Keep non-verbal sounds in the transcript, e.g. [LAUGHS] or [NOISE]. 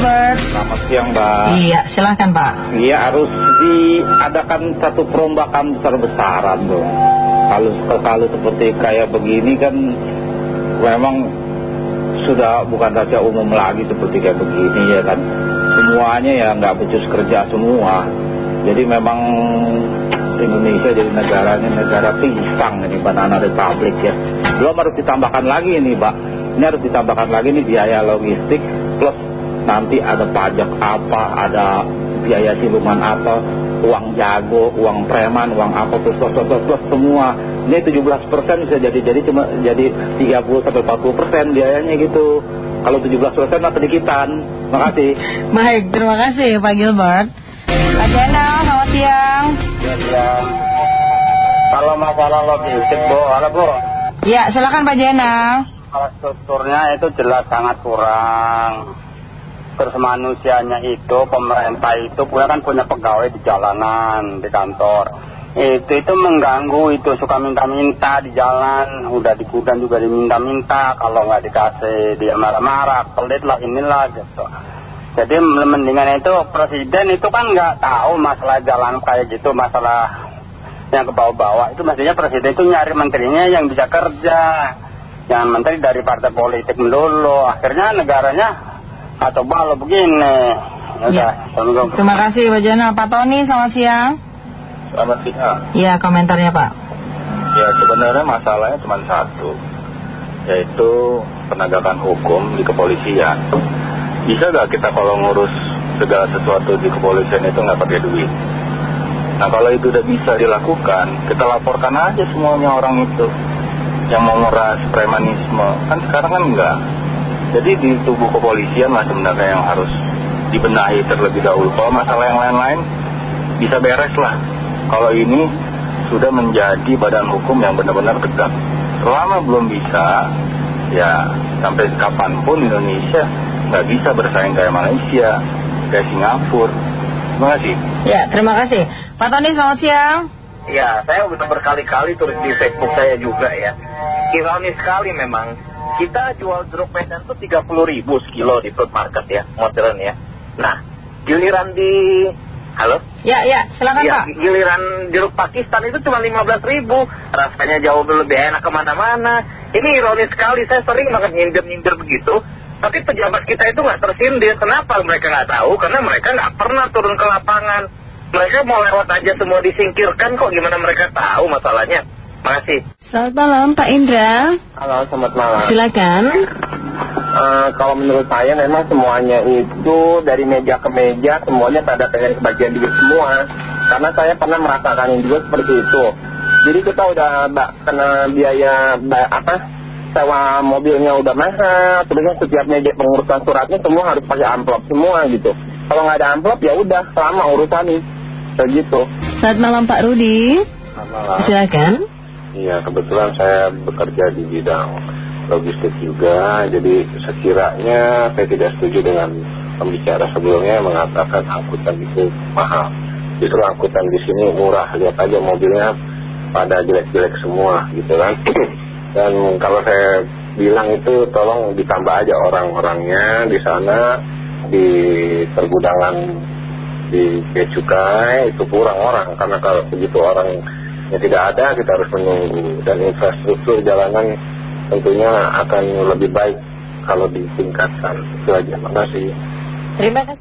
Gilbert. Selamat siang, Mbak. Iya, silahkan Pak. Iya, harus diadakan satu perombakan besar-besaran dong. Kalau kalau seperti kayak begini kan memang sudah bukan saja umum lagi seperti kayak begini ya kan. Semuanya ya nggak becus kerja semua. Jadi memang Indonesia jadi negaranya negara pisang ini banana republik ya. Belum harus ditambahkan lagi ini, Pak. Ini harus ditambahkan lagi nih biaya logistik plus nanti ada pajak apa, ada biaya siluman apa, uang jago, uang preman, uang apa, plus, plus, plus, plus, plus semua. Ini 17 persen bisa jadi jadi cuma jadi 30 sampai 40 persen biayanya gitu. Kalau 17 persen mah sedikitan. Makasih. [LAUGHS] Baik, terima kasih Pak Gilbert. Pak Jena, selamat siang. Ya, ya. Kalau masalah logistik, Bu, ada Bu. Ya, silakan Pak Jena. Kalau strukturnya itu jelas sangat kurang. Terus manusianya itu, pemerintah itu punya kan punya pegawai di jalanan, di kantor. Itu itu mengganggu itu suka minta-minta di jalan, udah di gudang juga diminta-minta, kalau nggak dikasih dia marah-marah, pelit lah inilah gitu. Jadi mendingan itu presiden itu kan nggak tahu masalah jalan kayak gitu, masalah yang ke bawah-bawah itu maksudnya presiden itu nyari menterinya yang bisa kerja. Jangan menteri dari partai politik melulu. Akhirnya negaranya atau balo begini. Ya. Terima kasih Pak Jana. Pak Tony, selamat siang. Selamat siang. Iya, komentarnya Pak. Ya sebenarnya masalahnya cuma satu. Yaitu penegakan hukum di kepolisian. Bisa gak kita kalau ngurus segala sesuatu di kepolisian itu nggak pakai duit? Nah kalau itu udah bisa dilakukan, kita laporkan aja semuanya orang itu yang mau nguras premanisme. Kan sekarang kan enggak. Jadi di tubuh kepolisian lah sebenarnya yang harus dibenahi terlebih dahulu. Kalau masalah yang lain-lain bisa beres lah. Kalau ini sudah menjadi badan hukum yang benar-benar tegak. Selama belum bisa, ya sampai kapan pun Indonesia nggak bisa bersaing kayak Malaysia, kayak Singapura. Terima kasih. Ya, terima kasih. Pak Tony, selamat siang. Ya, saya udah berkali-kali tulis di Facebook saya juga ya. Ironis sekali memang. Kita jual jeruk Medan tuh 30 ribu sekilo di food market ya, modern ya. Nah, giliran di... Halo? Ya, ya, silakan ya, Pak. giliran jeruk Pakistan itu cuma 15 ribu. Rasanya jauh lebih enak ke mana-mana. Ini ironis sekali, saya sering banget nyindir-nyindir begitu. Tapi pejabat kita itu nggak tersindir. Kenapa mereka nggak tahu? Karena mereka nggak pernah turun ke lapangan. Mereka mau lewat aja semua disingkirkan kok gimana mereka tahu masalahnya. Makasih. Selamat malam Pak Indra. Halo, selamat malam. Silakan. Eh, kalau menurut saya memang semuanya itu dari meja ke meja semuanya pada pengen kebagian diri semua. Karena saya pernah merasakan juga seperti itu. Jadi kita udah ba- kena biaya ba- apa sewa mobilnya udah mahal, terusnya setiap meja pengurusan suratnya semua harus pakai amplop semua gitu. Kalau nggak ada amplop ya udah selama urusan nih, kayak gitu. Selamat malam Pak Rudi. Silakan. Iya, kebetulan saya bekerja di bidang logistik juga, jadi sekiranya saya tidak setuju dengan pembicara sebelumnya mengatakan angkutan itu mahal. Justru angkutan di sini murah, lihat aja mobilnya pada jelek-jelek semua gitu kan. [CLEARS THROAT] Dan kalau saya bilang itu tolong ditambah aja orang-orangnya di sana, di pergudangan di Bea Cukai itu kurang orang karena kalau begitu orang yang tidak ada kita harus menunggu. Dan infrastruktur jalanan tentunya akan lebih baik kalau ditingkatkan. Itu aja. Terima kasih Terima kasih.